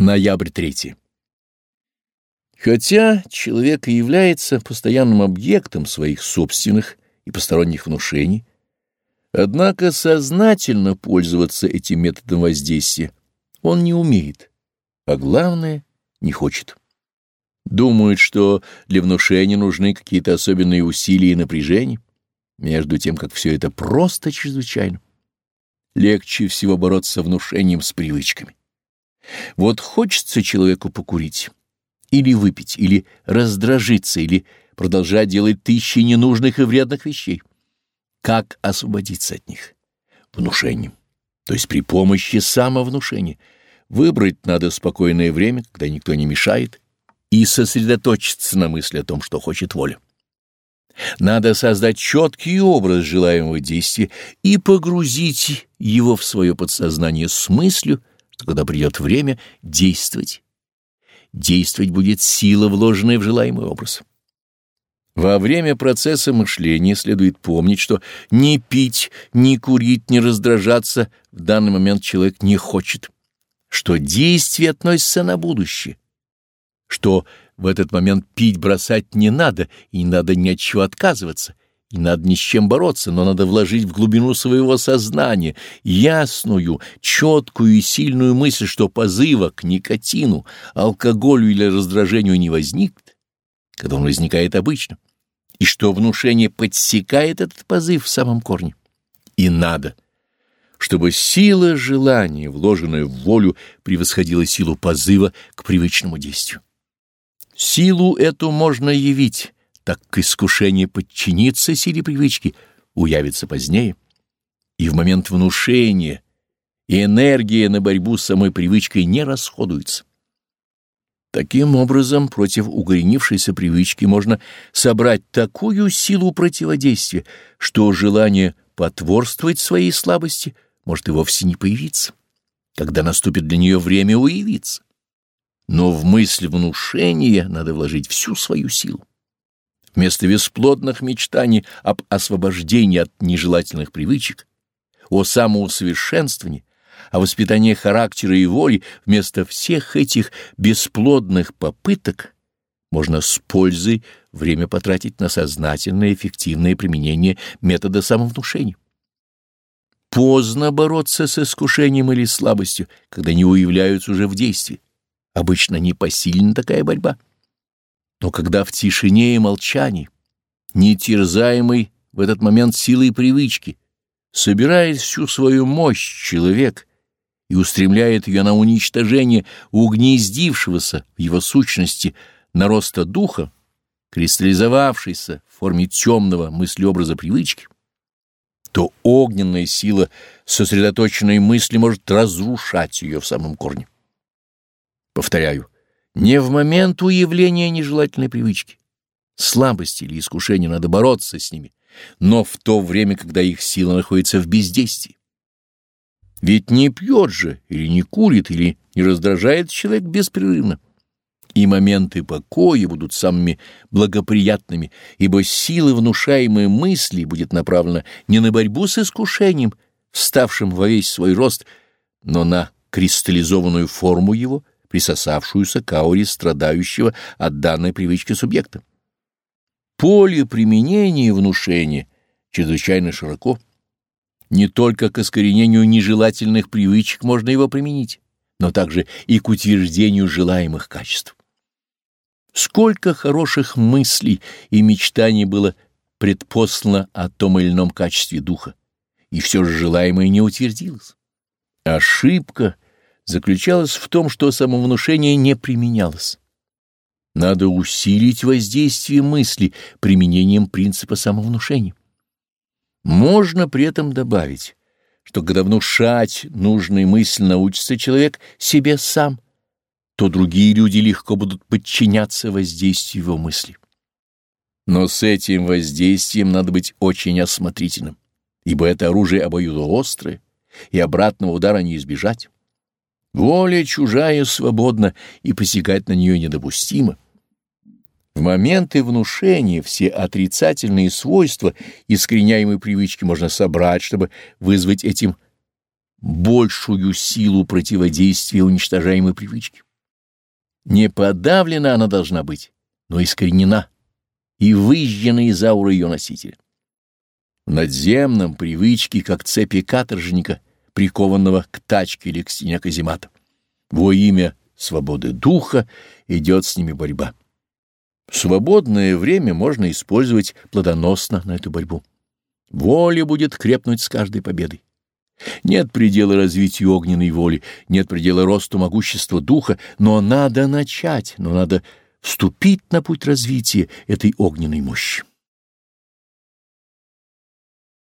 Ноябрь 3. Хотя человек и является постоянным объектом своих собственных и посторонних внушений, однако сознательно пользоваться этим методом воздействия он не умеет, а главное — не хочет. Думает, что для внушения нужны какие-то особенные усилия и напряжения, между тем, как все это просто чрезвычайно. Легче всего бороться внушением с привычками. Вот хочется человеку покурить, или выпить, или раздражиться, или продолжать делать тысячи ненужных и вредных вещей. Как освободиться от них? Внушением, то есть при помощи самовнушения. Выбрать надо спокойное время, когда никто не мешает, и сосредоточиться на мысли о том, что хочет воля. Надо создать четкий образ желаемого действия и погрузить его в свое подсознание с мыслью, когда придет время действовать, действовать будет сила, вложенная в желаемый образ. Во время процесса мышления следует помнить, что ни пить, ни курить, ни раздражаться в данный момент человек не хочет, что действие относится на будущее, что в этот момент пить бросать не надо и не надо ни от чего отказываться, и надо ни с чем бороться, но надо вложить в глубину своего сознания ясную, четкую и сильную мысль, что позыва к никотину, алкоголю или раздражению не возникнет, когда он возникает обычно, и что внушение подсекает этот позыв в самом корне. И надо, чтобы сила желания, вложенная в волю, превосходила силу позыва к привычному действию. Силу эту можно явить, так как искушение подчиниться силе привычки уявится позднее, и в момент внушения и энергия на борьбу с самой привычкой не расходуется. Таким образом, против угоренившейся привычки можно собрать такую силу противодействия, что желание потворствовать своей слабости может и вовсе не появиться, когда наступит для нее время уявиться. Но в мысль внушения надо вложить всю свою силу. Вместо бесплодных мечтаний об освобождении от нежелательных привычек, о самоусовершенствовании, о воспитании характера и воли, вместо всех этих бесплодных попыток можно с пользой время потратить на сознательное эффективное применение метода самовнушения. Поздно бороться с искушением или слабостью, когда не уявляются уже в действии. Обычно непосильна такая борьба. Но когда в тишине и молчании, не терзаемый в этот момент силой привычки, собирает всю свою мощь человек и устремляет ее на уничтожение угнездившегося в его сущности нароста духа, кристаллизовавшейся в форме темного мыслеобраза привычки, то огненная сила сосредоточенной мысли может разрушать ее в самом корне. Повторяю, не в момент уявления нежелательной привычки. Слабости или искушения надо бороться с ними, но в то время, когда их сила находится в бездействии. Ведь не пьет же, или не курит, или не раздражает человек беспрерывно. И моменты покоя будут самыми благоприятными, ибо сила внушаемой мысли будет направлена не на борьбу с искушением, вставшим во весь свой рост, но на кристаллизованную форму его — присосавшуюся к ауре страдающего от данной привычки субъекта. Поле применения внушения чрезвычайно широко. Не только к искоренению нежелательных привычек можно его применить, но также и к утверждению желаемых качеств. Сколько хороших мыслей и мечтаний было предпослано о том или ином качестве духа, и все же желаемое не утвердилось. Ошибка — заключалась в том, что самовнушение не применялось. Надо усилить воздействие мысли применением принципа самовнушения. Можно при этом добавить, что когда внушать нужные мысли научится человек себе сам, то другие люди легко будут подчиняться воздействию его мысли. Но с этим воздействием надо быть очень осмотрительным, ибо это оружие обоюдоострое, и обратного удара не избежать. Воля чужая свободна, и посягать на нее недопустимо. В моменты внушения все отрицательные свойства искореняемой привычки можно собрать, чтобы вызвать этим большую силу противодействия уничтожаемой привычки. Не подавлена она должна быть, но искоренена и выжжена из ауры ее носителя. В надземном привычке, как цепи каторжника, прикованного к тачке или к стене каземата. Во имя свободы духа идет с ними борьба. Свободное время можно использовать плодоносно на эту борьбу. Воля будет крепнуть с каждой победой. Нет предела развитию огненной воли, нет предела росту могущества духа, но надо начать, но надо вступить на путь развития этой огненной мощи.